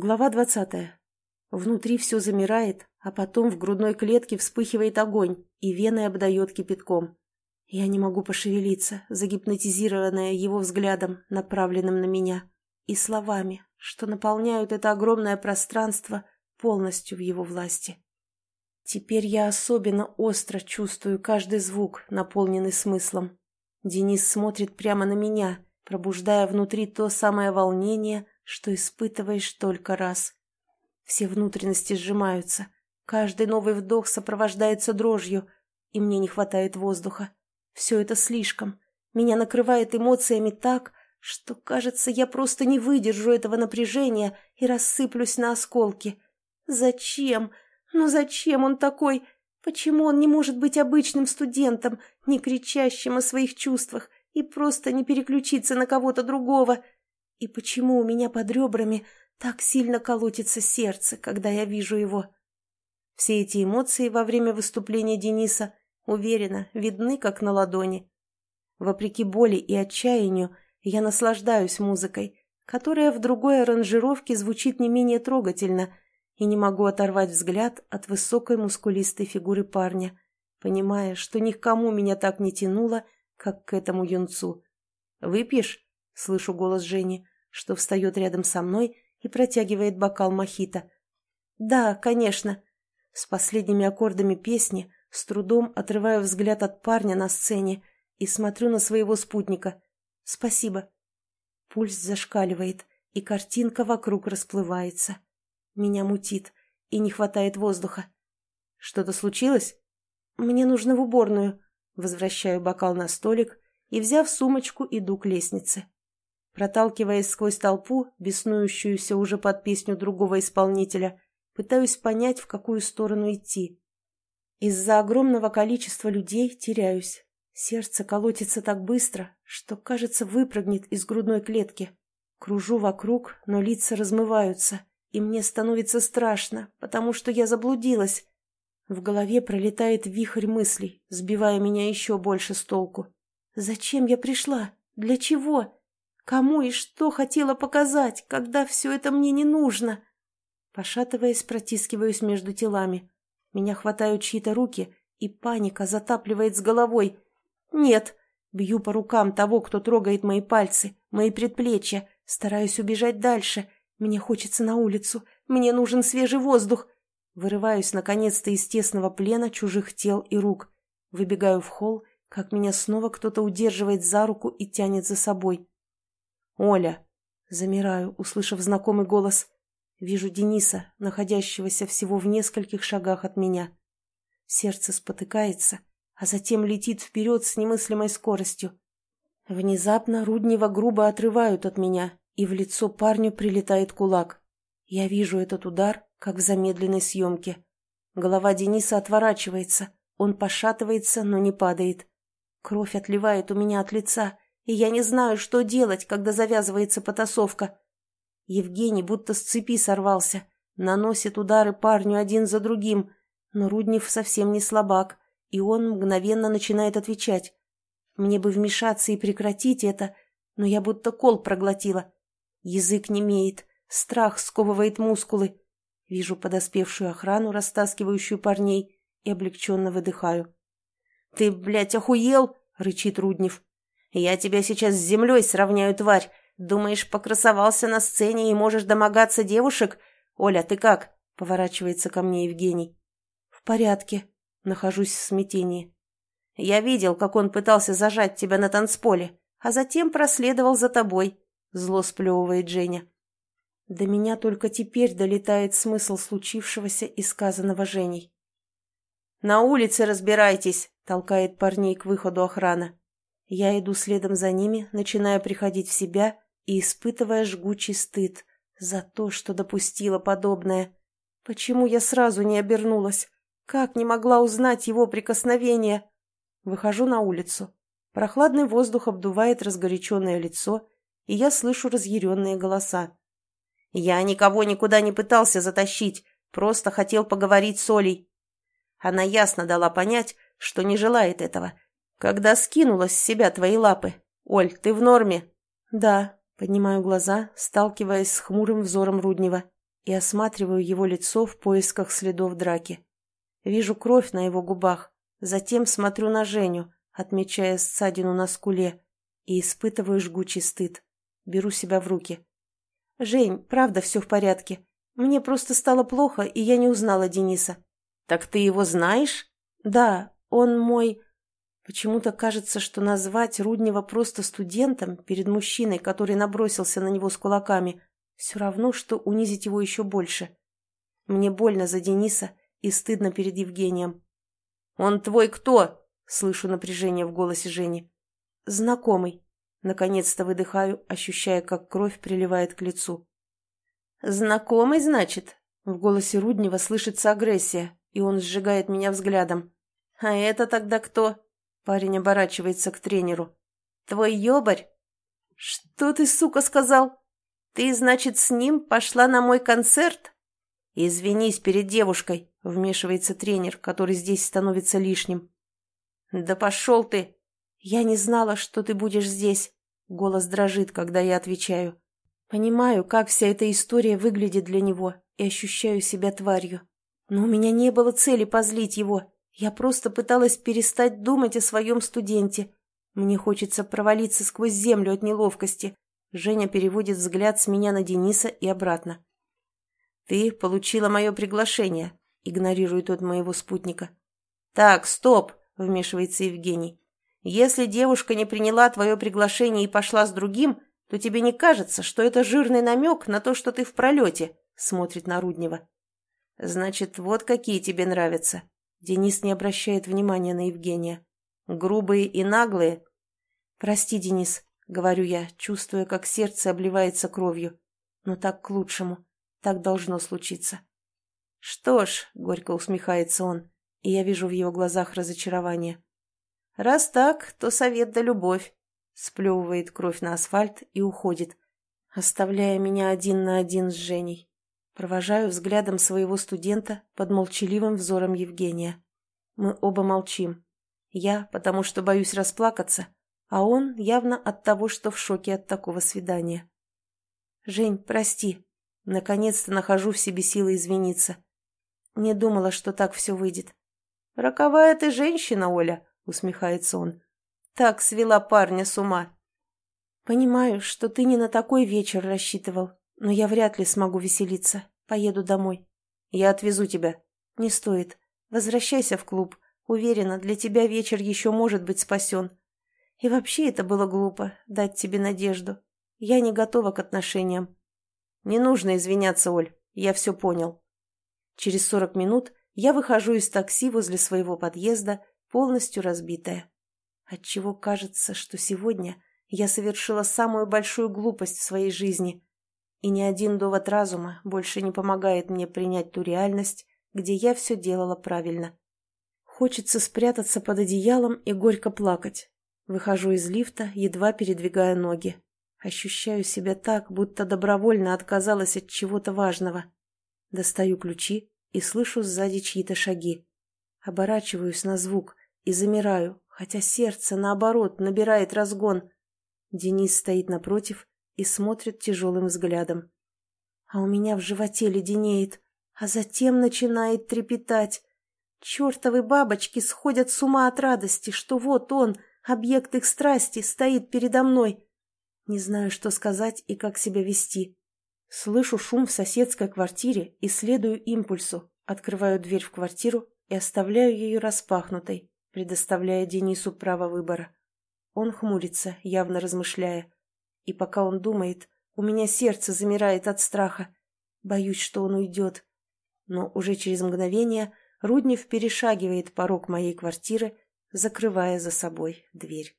Глава двадцатая. Внутри все замирает, а потом в грудной клетке вспыхивает огонь, и вены обдает кипятком. Я не могу пошевелиться, загипнотизированная его взглядом, направленным на меня, и словами, что наполняют это огромное пространство полностью в его власти. Теперь я особенно остро чувствую каждый звук, наполненный смыслом. Денис смотрит прямо на меня, пробуждая внутри то самое волнение, что испытываешь только раз. Все внутренности сжимаются, каждый новый вдох сопровождается дрожью, и мне не хватает воздуха. Все это слишком. Меня накрывает эмоциями так, что, кажется, я просто не выдержу этого напряжения и рассыплюсь на осколки. Зачем? Ну зачем он такой? Почему он не может быть обычным студентом, не кричащим о своих чувствах и просто не переключиться на кого-то другого?» И почему у меня под ребрами так сильно колотится сердце, когда я вижу его? Все эти эмоции во время выступления Дениса, уверенно, видны как на ладони. Вопреки боли и отчаянию, я наслаждаюсь музыкой, которая в другой аранжировке звучит не менее трогательно, и не могу оторвать взгляд от высокой мускулистой фигуры парня, понимая, что ни к кому меня так не тянуло, как к этому юнцу. «Выпьешь?» — слышу голос Жени что встает рядом со мной и протягивает бокал мохито. «Да, конечно». С последними аккордами песни с трудом отрываю взгляд от парня на сцене и смотрю на своего спутника. «Спасибо». Пульс зашкаливает, и картинка вокруг расплывается. Меня мутит, и не хватает воздуха. «Что-то случилось?» «Мне нужно в уборную». Возвращаю бокал на столик и, взяв сумочку, иду к лестнице. Проталкиваясь сквозь толпу, беснующуюся уже под песню другого исполнителя, пытаюсь понять, в какую сторону идти. Из-за огромного количества людей теряюсь. Сердце колотится так быстро, что, кажется, выпрыгнет из грудной клетки. Кружу вокруг, но лица размываются, и мне становится страшно, потому что я заблудилась. В голове пролетает вихрь мыслей, сбивая меня еще больше с толку. Зачем я пришла? Для чего? Кому и что хотела показать, когда все это мне не нужно? Пошатываясь, протискиваюсь между телами. Меня хватают чьи-то руки, и паника затапливает с головой. Нет, бью по рукам того, кто трогает мои пальцы, мои предплечья, стараюсь убежать дальше. Мне хочется на улицу, мне нужен свежий воздух. Вырываюсь, наконец-то, из тесного плена чужих тел и рук. Выбегаю в холл, как меня снова кто-то удерживает за руку и тянет за собой. «Оля!» Замираю, услышав знакомый голос. Вижу Дениса, находящегося всего в нескольких шагах от меня. Сердце спотыкается, а затем летит вперед с немыслимой скоростью. Внезапно Руднева грубо отрывают от меня, и в лицо парню прилетает кулак. Я вижу этот удар, как в замедленной съемке. Голова Дениса отворачивается, он пошатывается, но не падает. Кровь отливает у меня от лица, и я не знаю, что делать, когда завязывается потасовка. Евгений будто с цепи сорвался, наносит удары парню один за другим, но Руднев совсем не слабак, и он мгновенно начинает отвечать. Мне бы вмешаться и прекратить это, но я будто кол проглотила. Язык немеет, страх сковывает мускулы. Вижу подоспевшую охрану, растаскивающую парней, и облегченно выдыхаю. «Ты, блядь, охуел?» — рычит Руднев. Я тебя сейчас с землей сравняю, тварь. Думаешь, покрасовался на сцене и можешь домогаться девушек? Оля, ты как?» — поворачивается ко мне Евгений. «В порядке». Нахожусь в смятении. «Я видел, как он пытался зажать тебя на танцполе, а затем проследовал за тобой», — зло сплевывает Женя. До меня только теперь долетает смысл случившегося и сказанного Женей. «На улице разбирайтесь», — толкает парней к выходу охрана. Я иду следом за ними, начиная приходить в себя и испытывая жгучий стыд за то, что допустила подобное. Почему я сразу не обернулась? Как не могла узнать его прикосновение? Выхожу на улицу. Прохладный воздух обдувает разгоряченное лицо, и я слышу разъяренные голоса. «Я никого никуда не пытался затащить, просто хотел поговорить с Олей». Она ясно дала понять, что не желает этого, когда скинула с себя твои лапы. Оль, ты в норме? Да, поднимаю глаза, сталкиваясь с хмурым взором Руднева. и осматриваю его лицо в поисках следов драки. Вижу кровь на его губах, затем смотрю на Женю, отмечая ссадину на скуле, и испытываю жгучий стыд. Беру себя в руки. «Жень, правда все в порядке. Мне просто стало плохо, и я не узнала Дениса». «Так ты его знаешь?» «Да, он мой...» Почему-то кажется, что назвать Руднева просто студентом перед мужчиной, который набросился на него с кулаками, все равно, что унизить его еще больше. Мне больно за Дениса и стыдно перед Евгением. «Он твой кто?» — слышу напряжение в голосе Жени. «Знакомый». Наконец-то выдыхаю, ощущая, как кровь приливает к лицу. «Знакомый, значит?» В голосе Руднева слышится агрессия, и он сжигает меня взглядом. «А это тогда кто?» Парень оборачивается к тренеру. «Твой ёбарь?» «Что ты, сука, сказал? Ты, значит, с ним пошла на мой концерт?» «Извинись перед девушкой», — вмешивается тренер, который здесь становится лишним. «Да пошел ты!» «Я не знала, что ты будешь здесь». Голос дрожит, когда я отвечаю. Понимаю, как вся эта история выглядит для него, и ощущаю себя тварью. Но у меня не было цели позлить его. Я просто пыталась перестать думать о своем студенте. Мне хочется провалиться сквозь землю от неловкости. Женя переводит взгляд с меня на Дениса и обратно. «Ты получила мое приглашение», — игнорирует тот моего спутника. «Так, стоп», — вмешивается Евгений. «Если девушка не приняла твое приглашение и пошла с другим, то тебе не кажется, что это жирный намек на то, что ты в пролете?» — смотрит на Руднева. «Значит, вот какие тебе нравятся. Денис не обращает внимания на Евгения. «Грубые и наглые?» «Прости, Денис», — говорю я, чувствуя, как сердце обливается кровью. «Но так к лучшему. Так должно случиться». «Что ж», — горько усмехается он, и я вижу в его глазах разочарование. «Раз так, то совет да любовь», — сплевывает кровь на асфальт и уходит, оставляя меня один на один с Женей. Провожаю взглядом своего студента под молчаливым взором Евгения. Мы оба молчим. Я, потому что боюсь расплакаться, а он явно от того, что в шоке от такого свидания. «Жень, прости. Наконец-то нахожу в себе силы извиниться. Не думала, что так все выйдет». «Роковая ты женщина, Оля», — усмехается он. «Так свела парня с ума». «Понимаю, что ты не на такой вечер рассчитывал, но я вряд ли смогу веселиться. Поеду домой. Я отвезу тебя. Не стоит. Возвращайся в клуб. Уверена, для тебя вечер еще может быть спасен. И вообще это было глупо, дать тебе надежду. Я не готова к отношениям. Не нужно извиняться, Оль. Я все понял. Через сорок минут я выхожу из такси возле своего подъезда, полностью разбитая. Отчего кажется, что сегодня я совершила самую большую глупость в своей жизни и ни один довод разума больше не помогает мне принять ту реальность, где я все делала правильно. Хочется спрятаться под одеялом и горько плакать. Выхожу из лифта, едва передвигая ноги. Ощущаю себя так, будто добровольно отказалась от чего-то важного. Достаю ключи и слышу сзади чьи-то шаги. Оборачиваюсь на звук и замираю, хотя сердце, наоборот, набирает разгон. Денис стоит напротив и смотрит тяжелым взглядом. А у меня в животе леденеет, а затем начинает трепетать. Чертовы бабочки сходят с ума от радости, что вот он, объект их страсти, стоит передо мной. Не знаю, что сказать и как себя вести. Слышу шум в соседской квартире и следую импульсу. Открываю дверь в квартиру и оставляю ее распахнутой, предоставляя Денису право выбора. Он хмурится, явно размышляя. И пока он думает, у меня сердце замирает от страха. Боюсь, что он уйдет. Но уже через мгновение Руднев перешагивает порог моей квартиры, закрывая за собой дверь.